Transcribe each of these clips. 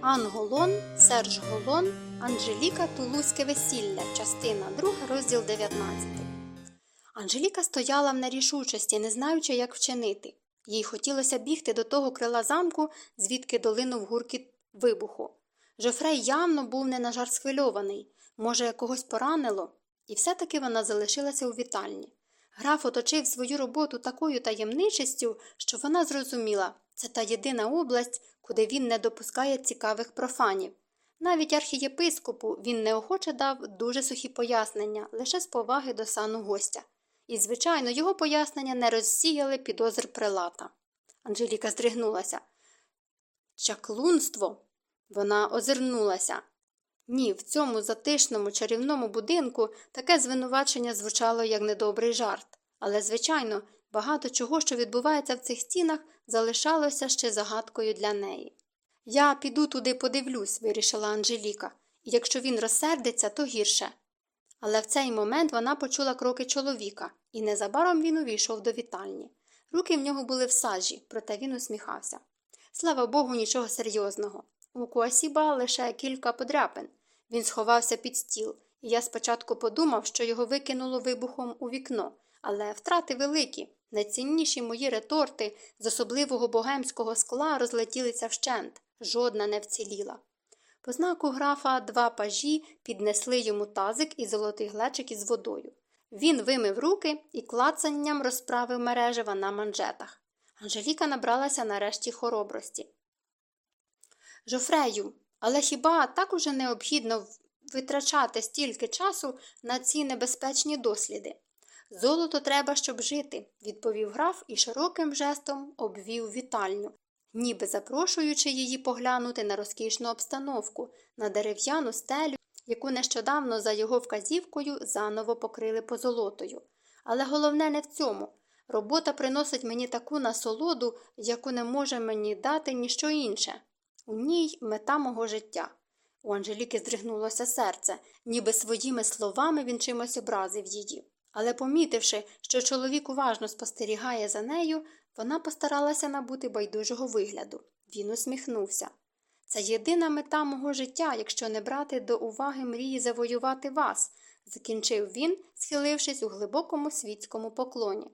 Анголон, Серж Голон, Анжеліка Тулузьке весілля, частина 2, розділ 19. Анжеліка стояла в нерішучості, не знаючи, як вчинити. Їй хотілося бігти до того крила замку, звідки долинув гуркіт вибуху. Жофрей явно був не на жарт схвильований, може, когось поранило, і все-таки вона залишилася у вітальні. Граф оточив свою роботу такою таємничістю, що вона зрозуміла це та єдина область, куди він не допускає цікавих профанів. Навіть архієпископу він неохоче дав дуже сухі пояснення, лише з поваги до сану гостя. І, звичайно, його пояснення не розсіяли підозр прилата. Анжеліка здригнулася. Чаклунство. Вона озирнулася. Ні, в цьому затишному чарівному будинку таке звинувачення звучало як недобрий жарт, але, звичайно, багато чого, що відбувається в цих стінах, залишалося ще загадкою для неї. Я піду туди подивлюсь, вирішила Анжеліка, і якщо він розсердиться, то гірше. Але в цей момент вона почула кроки чоловіка, і незабаром він увійшов до вітальні. Руки в нього були в сажі, проте він усміхався. Слава Богу, нічого серйозного. У Куасіба лише кілька подряпин. Він сховався під стіл, і я спочатку подумав, що його викинуло вибухом у вікно, але втрати великі. Найцінніші мої реторти з особливого богемського скла розлетілися вщент, жодна не вціліла. По знаку графа два пажі піднесли йому тазик і золотий глечик із водою. Він вимив руки і клацанням розправив мережева на манжетах. Анжеліка набралася нарешті хоробрості. Жофрею, але хіба так уже необхідно витрачати стільки часу на ці небезпечні досліди? Золото треба, щоб жити, відповів граф і широким жестом обвів вітальню, ніби запрошуючи її поглянути на розкішну обстановку, на дерев'яну стелю, яку нещодавно за його вказівкою заново покрили позолотою. Але головне не в цьому. Робота приносить мені таку насолоду, яку не може мені дати ніщо інше. У ній мета мого життя. У Анжеліки здригнулося серце, ніби своїми словами він чимось образив її. Але, помітивши, що чоловік уважно спостерігає за нею, вона постаралася набути байдужого вигляду. Він усміхнувся. Це єдина мета мого життя, якщо не брати до уваги мрії завоювати вас, закінчив він, схилившись у глибокому світському поклоні.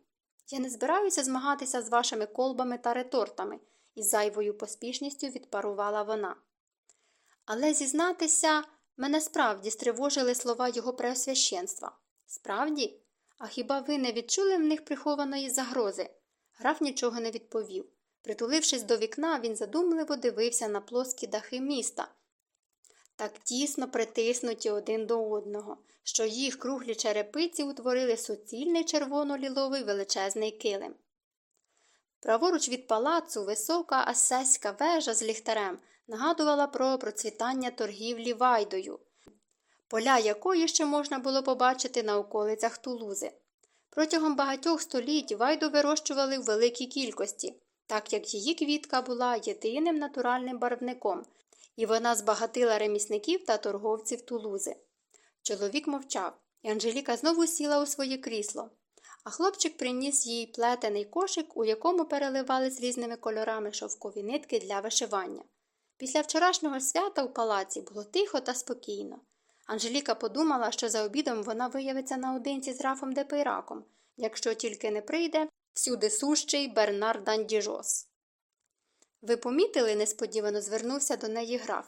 Я не збираюся змагатися з вашими колбами та ретортами, із зайвою поспішністю відпарувала вона. Але зізнатися, мене справді стривожили слова його преосвященства. Справді? А хіба ви не відчули в них прихованої загрози? Граф нічого не відповів. Притулившись до вікна, він задумливо дивився на плоскі дахи міста, так тісно притиснуті один до одного, що їх круглі черепиці утворили суцільний червоно-ліловий величезний килим. Праворуч від палацу висока асеська вежа з ліхтарем нагадувала про процвітання торгівлі вайдою, поля якої ще можна було побачити на околицях Тулузи. Протягом багатьох століть вайду вирощували в великій кількості, так як її квітка була єдиним натуральним барвником, і вона збагатила ремісників та торговців Тулузи. Чоловік мовчав, і Анжеліка знову сіла у своє крісло, а хлопчик приніс їй плетений кошик, у якому переливались різними кольорами шовкові нитки для вишивання. Після вчорашнього свята у палаці було тихо та спокійно. Анжеліка подумала, що за обідом вона виявиться наодинці з графом де Пейраком, якщо тільки не прийде всюдисущий Бернар д'Андіжос. Ви помітили, несподівано звернувся до неї граф,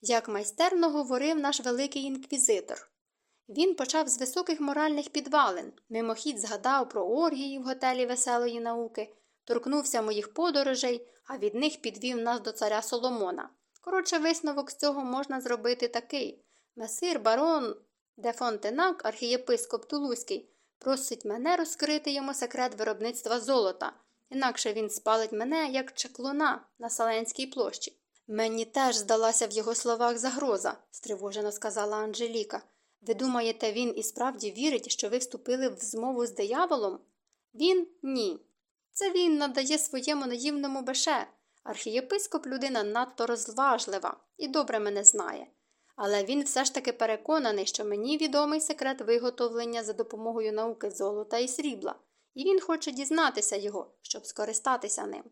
як майстерно говорив наш великий інквізитор. Він почав з високих моральних підвалин, мимохідь згадав про оргії в готелі веселої науки, торкнувся моїх подорожей, а від них підвів нас до царя Соломона. Коротше, висновок з цього можна зробити такий месир барон де Фонтенак, архієпископ Тулузький, просить мене розкрити йому секрет виробництва золота, інакше він спалить мене, як чеклуна на Саленській площі. Мені теж здалася в його словах загроза, стривожено сказала Анжеліка. Ви думаєте, він і справді вірить, що ви вступили в змову з дияволом? Він ні. Це він надає своєму наївному беше. Архієпископ людина надто розважлива і добре мене знає. Але він все ж таки переконаний, що мені відомий секрет виготовлення за допомогою науки золота і срібла, і він хоче дізнатися його, щоб скористатися ним.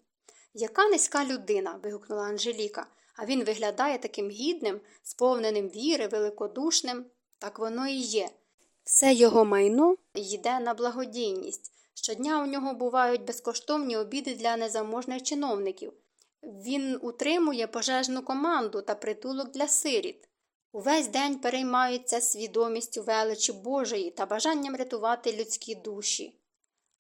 Яка низька людина. вигукнула Анжеліка, а він виглядає таким гідним, сповненим віри, великодушним. Так воно і є. Все його майно йде на благодійність. Щодня у нього бувають безкоштовні обіди для незаможних чиновників. Він утримує пожежну команду та притулок для сиріт. Увесь день переймається свідомістю величі Божої та бажанням рятувати людські душі.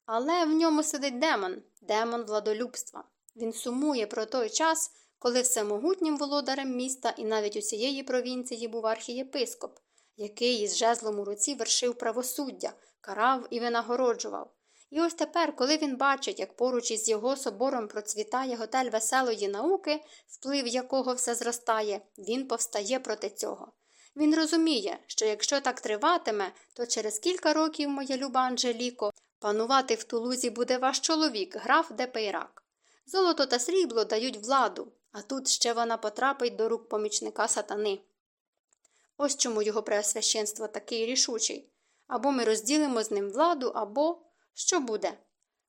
Але в ньому сидить демон, демон владолюбства. Він сумує про той час, коли всемогутнім володарем міста і навіть усієї провінції був архієпископ, який із жезлом у руці вершив правосуддя, карав і винагороджував. І ось тепер, коли він бачить, як поруч із його собором процвітає готель веселої науки, вплив якого все зростає, він повстає проти цього. Він розуміє, що якщо так триватиме, то через кілька років, моя люба Анжеліко, панувати в Тулузі буде ваш чоловік, граф де Пейрак. Золото та срібло дають владу, а тут ще вона потрапить до рук помічника сатани. Ось чому його преосвященство такий рішучий. Або ми розділимо з ним владу, або. Що буде?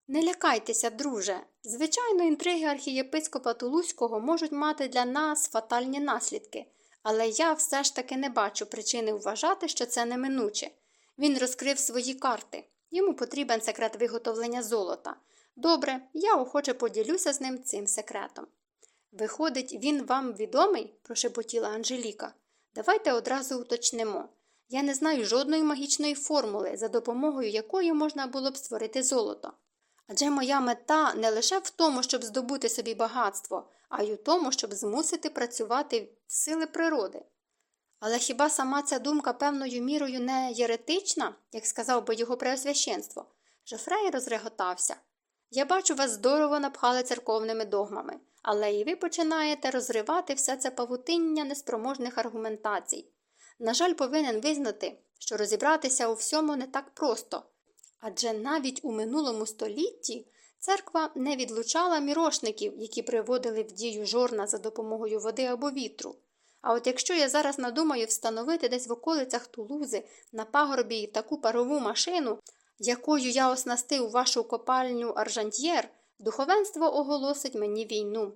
Не лякайтеся, друже. Звичайно, інтриги архієпископа Тулузького можуть мати для нас фатальні наслідки, але я все ж таки не бачу причини вважати, що це неминуче. Він розкрив свої карти. Йому потрібен секрет виготовлення золота. Добре, я охоче поділюся з ним цим секретом. Виходить, він вам відомий? прошепотіла Анжеліка. Давайте одразу уточнимо. Я не знаю жодної магічної формули, за допомогою якої можна було б створити золото. Адже моя мета не лише в тому, щоб здобути собі багатство, а й у тому, щоб змусити працювати сили природи. Але хіба сама ця думка певною мірою не єретична, як сказав би його преосвященство? Жофрей розреготався. Я бачу, вас здорово напхали церковними догмами, але і ви починаєте розривати все це павутиння неспроможних аргументацій. На жаль, повинен визнати, що розібратися у всьому не так просто. Адже навіть у минулому столітті церква не відлучала мірошників, які приводили в дію жорна за допомогою води або вітру. А от якщо я зараз надумаю встановити десь в околицях Тулузи на пагорбі таку парову машину, якою я оснастив вашу копальню Аржантьєр, духовенство оголосить мені війну.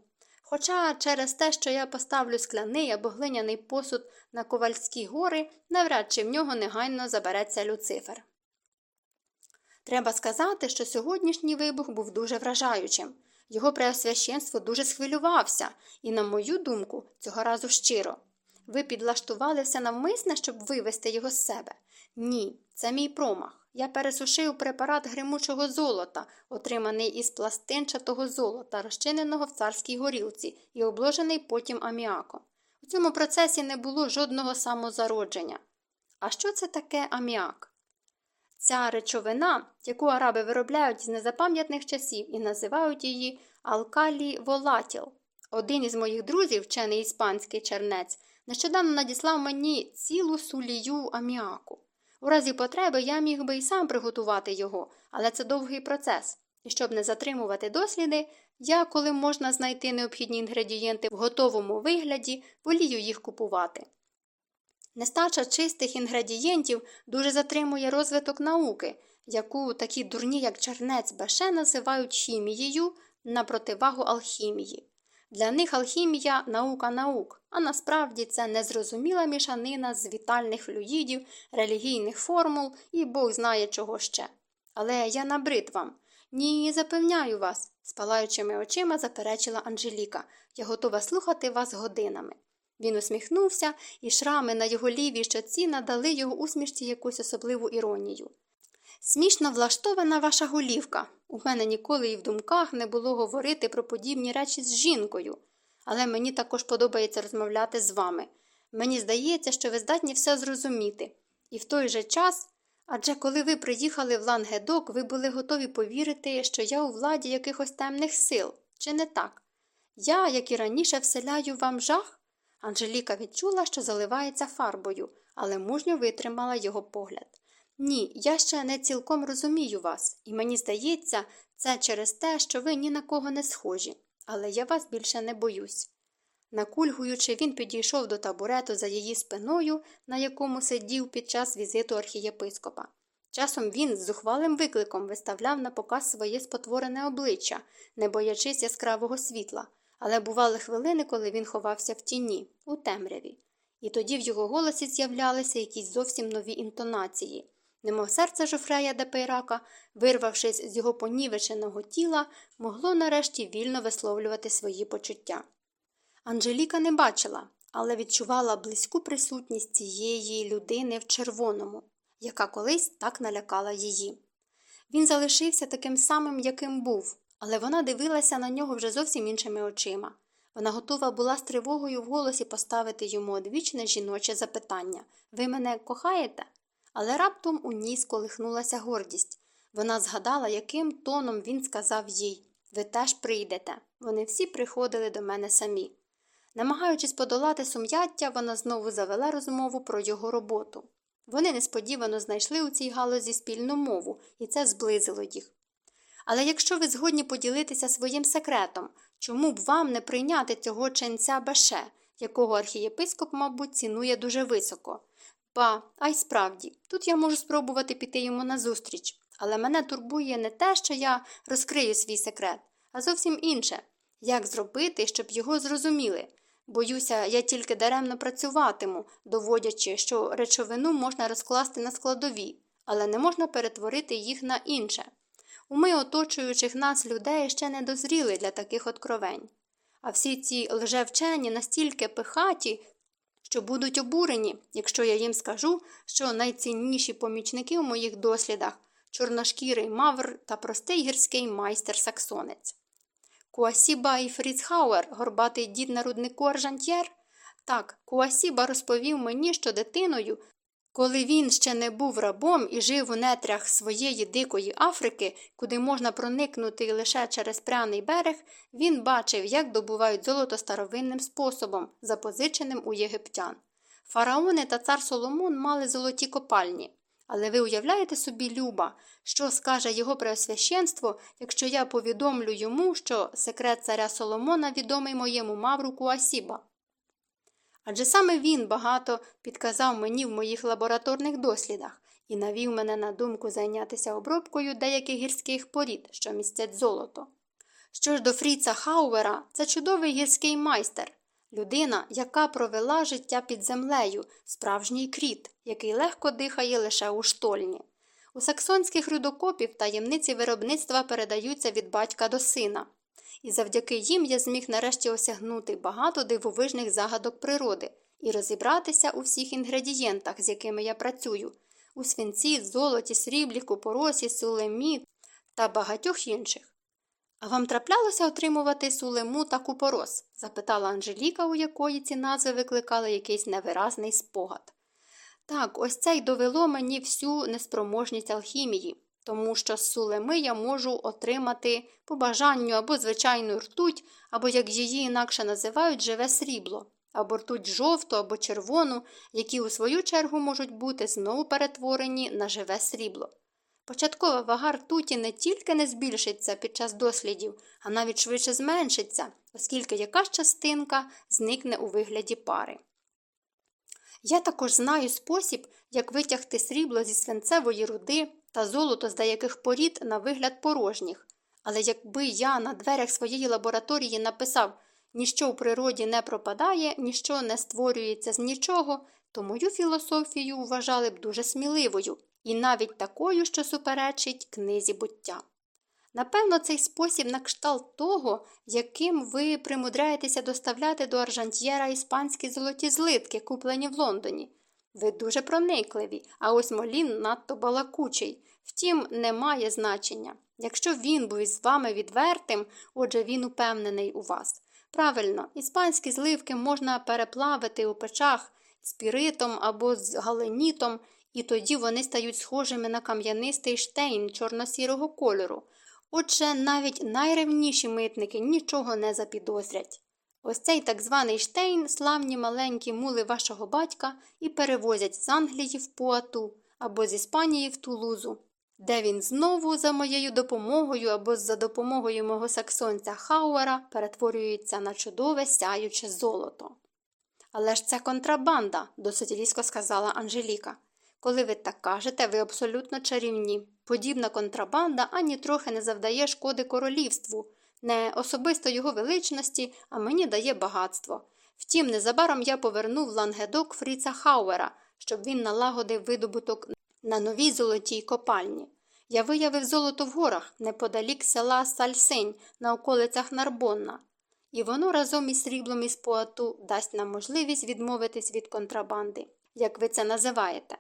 Хоча через те, що я поставлю скляний або глиняний посуд на ковальські гори, навряд чи в нього негайно забереться Люцифер. Треба сказати, що сьогоднішній вибух був дуже вражаючим. Його преосвященство дуже схвилювався, і, на мою думку, цього разу щиро. Ви підлаштувалися навмисне, щоб вивести його з себе? Ні, це мій промах. Я пересушив препарат гримучого золота, отриманий із пластинчатого золота, розчиненого в царській горілці і обложений потім аміаком. У цьому процесі не було жодного самозародження. А що це таке аміак? Ця речовина, яку араби виробляють з незапам'ятних часів і називають її алкалі волатіл. Один із моїх друзів, вчений іспанський чернець, нещодавно надіслав мені цілу сулію аміаку. У разі потреби я міг би і сам приготувати його, але це довгий процес. І щоб не затримувати досліди, я, коли можна знайти необхідні інгредієнти в готовому вигляді, волію їх купувати. Нестача чистих інгредієнтів дуже затримує розвиток науки, яку такі дурні, як чернець Баше, називають хімією на противагу алхімії. Для них алхімія наука наук, а насправді це незрозуміла мішанина з вітальних флюїдів, релігійних формул і Бог знає чого ще. Але я набрид вам. Ні, запевняю вас, спалаючими очима заперечила Анжеліка. Я готова слухати вас годинами. Він усміхнувся, і шрами на його лівій щоці надали його усмішці якусь особливу іронію. Смішно влаштована ваша голівка. У мене ніколи і в думках не було говорити про подібні речі з жінкою, але мені також подобається розмовляти з вами. Мені здається, що ви здатні все зрозуміти. І в той же час, адже коли ви приїхали в Лангедок, ви були готові повірити, що я у владі якихось темних сил, чи не так? Я, як і раніше, вселяю вам жах? Анжеліка відчула, що заливається фарбою, але мужньо витримала його погляд. Ні, я ще не цілком розумію вас, і мені здається, це через те, що ви ні на кого не схожі, але я вас більше не боюсь. Накульгуючи, він підійшов до табурету за її спиною, на якому сидів під час візиту архієпископа. Часом він з зухвалим викликом виставляв на показ своє спотворене обличчя, не боячись яскравого світла, але бували хвилини, коли він ховався в тіні, у темряві. І тоді в його голосі з'являлися якісь зовсім нові інтонації, немов серце Жофрея де Пейрака, вирвавшись з його понівеченого тіла, могло нарешті вільно висловлювати свої почуття. Анжеліка не бачила, але відчувала близьку присутність цієї людини в червоному, яка колись так налякала її. Він залишився таким самим, яким був, але вона дивилася на нього вже зовсім іншими очима. Вона готова була з тривогою в голосі поставити йому одвічне жіноче запитання Ви мене кохаєте? Але раптом у ній сколихнулася гордість. Вона згадала, яким тоном він сказав їй Ви теж прийдете. Вони всі приходили до мене самі. Намагаючись подолати сум'яття, вона знову завела розмову про його роботу. Вони несподівано знайшли у цій галузі спільну мову, і це зблизило їх. Але якщо ви згодні поділитися своїм секретом, чому б вам не прийняти цього ченця Беше, якого архієпископ, мабуть, цінує дуже високо? Ба, а й справді, тут я можу спробувати піти йому назустріч, але мене турбує не те, що я розкрию свій секрет, а зовсім інше як зробити, щоб його зрозуміли. Боюся, я тільки даремно працюватиму, доводячи, що речовину можна розкласти на складові, але не можна перетворити їх на інше. Уми оточуючих нас людей ще не дозріли для таких откровень. А всі ці лжевчені настільки пихаті, що будуть обурені, якщо я їм скажу, що найцінніші помічники у моїх дослідах чорношкірий мавр та простий гірський майстер саксонець. Куасіба і Фріцхауер, горбатий дід на руднику Аржантьєр? Так, Куасіба розповів мені, що дитиною, коли він ще не був рабом і жив у нетрях своєї дикої Африки, куди можна проникнути лише через пряний берег, він бачив, як добувають золото старовинним способом, запозиченим у єгиптян. Фараони та цар Соломон мали золоті копальні. Але ви уявляєте собі, Люба, що скаже його преосвященство, якщо я повідомлю йому, що секрет царя Соломона відомий моєму мавру Куасіба? Адже саме він багато підказав мені в моїх лабораторних дослідах і навів мене на думку зайнятися обробкою деяких гірських порід, що містять золото. Що ж до Фріца Хауера, це чудовий гірський майстер, людина, яка провела життя під землею, справжній кріт, який легко дихає лише у штольні. У саксонських рудокопів таємниці виробництва передаються від батька до сина і завдяки їм я зміг нарешті осягнути багато дивовижних загадок природи і розібратися у всіх інгредієнтах, з якими я працюю, у свинці, золоті, сріблі, купоросі, сулемі та багатьох інших. А вам траплялося отримувати сулему та купорос? запитала Анжеліка, у якої ці назви викликали якийсь невиразний спогад. Так, ось це й довело мені всю неспроможність алхімії тому що з сулеми я можу отримати по бажанню або звичайну ртуть, або, як її інакше називають, живе срібло, або ртуть жовту або червону, які у свою чергу можуть бути знову перетворені на живе срібло. Початкова вага ртуті не тільки не збільшиться під час дослідів, а навіть швидше зменшиться, оскільки якась частинка зникне у вигляді пари. Я також знаю спосіб, як витягти срібло зі свинцевої руди та золото з деяких порід на вигляд порожніх. Але якби я на дверях своєї лабораторії написав ніщо в природі не пропадає, ніщо не створюється з нічого, то мою філософію вважали б дуже сміливою і навіть такою, що суперечить книзі буття. Напевно, цей спосіб на кшталт того, яким ви примудряєтеся доставляти до Аржантьєра іспанські золоті злитки, куплені в Лондоні. Ви дуже проникливі, а ось Молін надто балакучий. Втім, не має значення. Якщо він був із вами відвертим, отже він упевнений у вас. Правильно, іспанські зливки можна переплавити у печах спіритом або з галенітом, і тоді вони стають схожими на кам'янистий штейн чорно-сірого кольору. Отже, навіть найревніші митники нічого не запідозрять. Ось цей так званий штейн славні маленькі мули вашого батька і перевозять з Англії в Пуату або з Іспанії в Тулузу, де він знову за моєю допомогою або за допомогою мого саксонця Хауера перетворюється на чудове сяюче золото. Але ж це контрабанда, досить різко сказала Анжеліка. Коли ви так кажете, ви абсолютно чарівні. Подібна контрабанда ані трохи не завдає шкоди королівству, Не особисто його величності, а мені дає багатство. Втім, незабаром я повернув лангедок Фріца Хауера, щоб він налагодив видобуток на новій золотій копальні. Я виявив золото в горах неподалік села Сальсинь на околицях Нарбонна, і воно разом із сріблом із поату дасть нам можливість відмовитись від контрабанди, як ви це називаєте.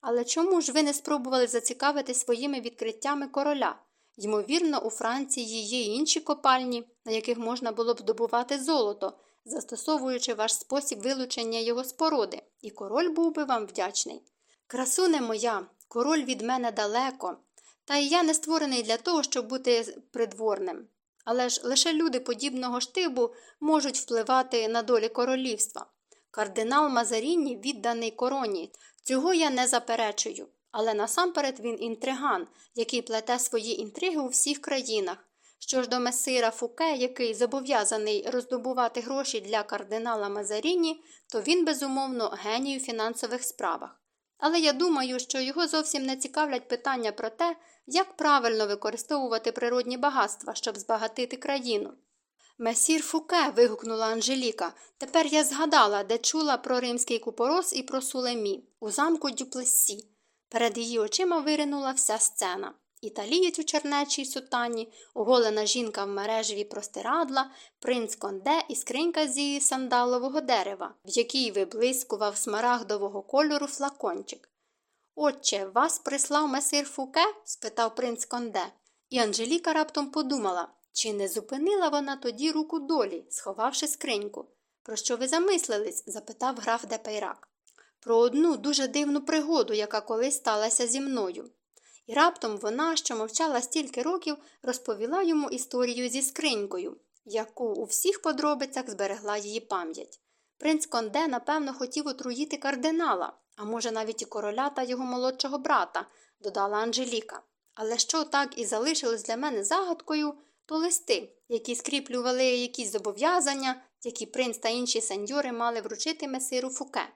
Але чому ж ви не спробували зацікавити своїми відкриттями короля? Ймовірно, у Франції є інші копальні, на яких можна було б добувати золото, застосовуючи ваш спосіб вилучення його споруди, і король був би вам вдячний. Красуне моя, король від мене далеко, та й я не створений для того, щоб бути придворним. Але ж лише люди подібного штибу можуть впливати на долі королівства. Кардинал Мазаріні відданий короні, цього я не заперечую. Але насамперед він інтриган, який плете свої інтриги у всіх країнах. Що ж до месира Фуке, який зобов'язаний роздобувати гроші для кардинала Мазаріні, то він, безумовно, геній у фінансових справах. Але я думаю, що його зовсім не цікавлять питання про те, як правильно використовувати природні багатства, щоб збагатити країну. Месір Фуке. вигукнула Анжеліка. Тепер я згадала, де чула про римський купорос і про сулемі, у замку Дюплесі. Перед її очима виринула вся сцена. Італієць у чернечій сутані, оголена жінка в мережеві простирадла, принц Конде і скринька зі сандалового дерева, в якій виблискував смарагдового кольору флакончик. Отче, вас прислав месир Фуке? спитав принц Конде, і Анжеліка раптом подумала, чи не зупинила вона тоді руку долі, сховавши скриньку. Про що ви замислились? запитав граф де Пейрак. Про одну дуже дивну пригоду, яка колись сталася зі мною. І раптом вона, що мовчала стільки років, розповіла йому історію зі скринькою, яку у всіх подробицях зберегла її пам'ять. Принц Конде, напевно, хотів отруїти кардинала, а може, навіть і короля та його молодшого брата, додала Анжеліка. Але що так і залишилось для мене загадкою, то листи, які скріплювали якісь зобов'язання, які принц та інші сеньори мали вручити месиру Фуке.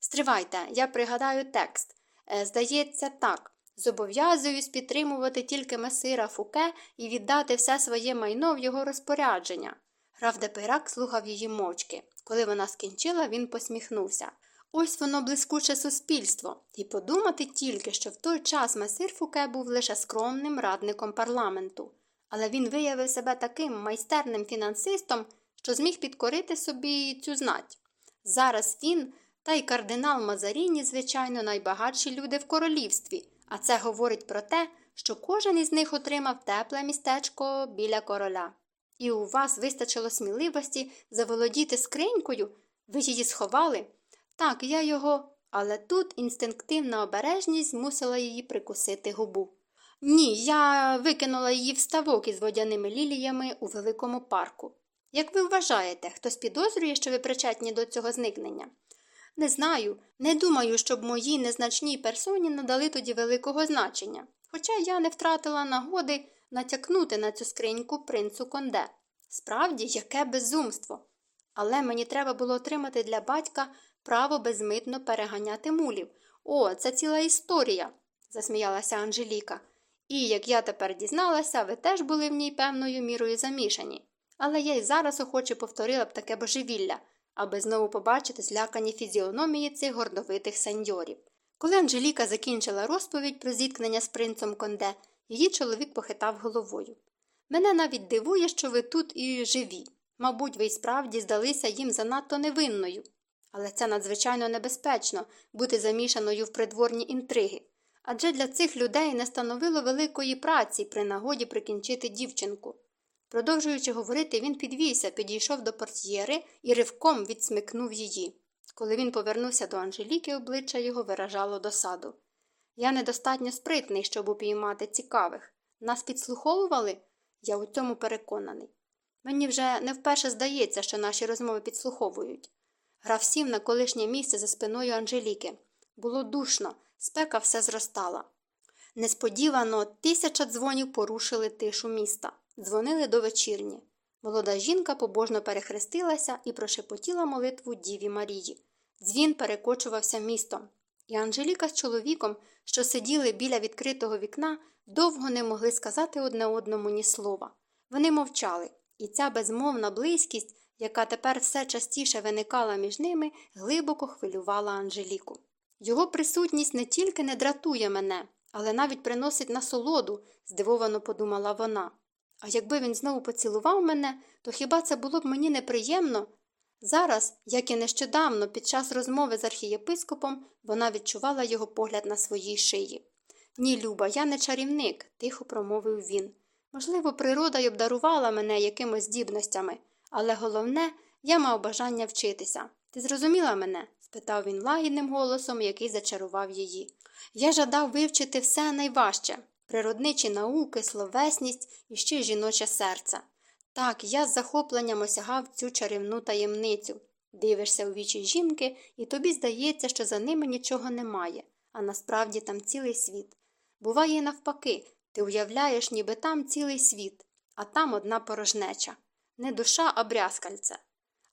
Стривайте, я пригадаю текст. Е, здається, так. Зобов'язуюсь підтримувати тільки месира Фуке і віддати все своє майно в його розпорядження. Граф Депирак слухав її мовчки. Коли вона скінчила, він посміхнувся. Ось воно блискуче суспільство, і подумати тільки, що в той час месир Фуке був лише скромним радником парламенту, але він виявив себе таким майстерним фінансистом, що зміг підкорити собі цю знать. Зараз він та й кардинал Мазаріні, звичайно, найбагатші люди в королівстві, а це говорить про те, що кожен із них отримав тепле містечко біля короля. І у вас вистачило сміливості заволодіти скринькою, ви її сховали? Так, я його. Але тут інстинктивна обережність змусила її прикусити губу. Ні, я викинула її в ставок із водяними ліліями у великому парку. Як ви вважаєте, хтось підозрює, що ви причетні до цього зникнення? Не знаю, не думаю, щоб моїй незначній персоні надали тоді великого значення, хоча я не втратила нагоди натякнути на цю скриньку принцу Конде. Справді, яке безумство. Але мені треба було отримати для батька право безмитно переганяти мулів. О, це ціла історія, засміялася Анжеліка. І, як я тепер дізналася, ви теж були в ній певною мірою замішані. Але я й зараз охоче повторила б таке божевілля, аби знову побачити злякані фізіономії цих гордовитих сеньорів. Коли Анжеліка закінчила розповідь про зіткнення з принцем Конде, її чоловік похитав головою. Мене навіть дивує, що ви тут і живі. Мабуть, ви й справді здалися їм занадто невинною. Але це надзвичайно небезпечно бути замішаною в придворні інтриги. Адже для цих людей не становило великої праці при нагоді прикінчити дівчинку. Продовжуючи говорити, він підвівся, підійшов до портьєри і ривком відсмикнув її. Коли він повернувся до Анжеліки, обличчя його виражало досаду. Я недостатньо спритний, щоб упіймати цікавих. Нас підслуховували? Я у цьому переконаний. Мені вже не вперше здається, що наші розмови підслуховують. Граф сів на колишнє місце за спиною Анжеліки. Було душно, спека все зростала. Несподівано тисяча дзвонів порушили тишу міста, дзвонили до вечірні. Молода жінка побожно перехрестилася і прошепотіла молитву Діві Марії. Дзвін перекочувався містом. І Анжеліка з чоловіком, що сиділи біля відкритого вікна, довго не могли сказати одне одному ні слова. Вони мовчали, і ця безмовна близькість, яка тепер все частіше виникала між ними, глибоко хвилювала Анжеліку. Його присутність не тільки не дратує мене, але навіть приносить насолоду, здивовано подумала вона. А якби він знову поцілував мене, то хіба це було б мені неприємно? Зараз, як і нещодавно, під час розмови з архієпископом, вона відчувала його погляд на своїй шиї. Ні, Люба, я не чарівник, тихо промовив він. Можливо, природа й обдарувала мене якимось здібностями, але головне, я мав бажання вчитися. Ти зрозуміла мене? Спитав він лагідним голосом, який зачарував її. Я жадав вивчити все найважче природничі науки, словесність і ще жіноче серце. Так, я з захопленням осягав цю чарівну таємницю. Дивишся у вічі жінки, і тобі здається, що за ними нічого немає, а насправді там цілий світ. Буває навпаки, ти уявляєш, ніби там цілий світ, а там одна порожнеча. Не душа, а брязкальце.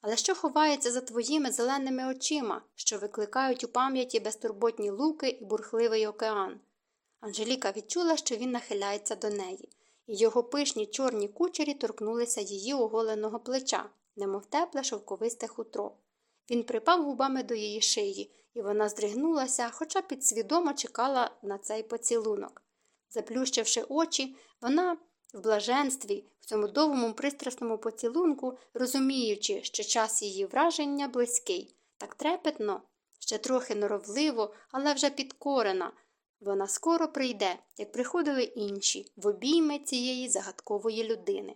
Але що ховається за твоїми зеленими очима, що викликають у пам'яті безтурботні луки і бурхливий океан? Анжеліка відчула, що він нахиляється до неї, і його пишні чорні кучері торкнулися її оголеного плеча, немов тепле шовковисте хутро. Він припав губами до її шиї, і вона здригнулася, хоча підсвідомо чекала на цей поцілунок. Заплющивши очі, вона в блаженстві, в цьому довгому пристрасному поцілунку, розуміючи, що час її враження близький, так трепетно, ще трохи норовливо, але вже підкорена. Вона скоро прийде, як приходили інші, в обійми цієї загадкової людини.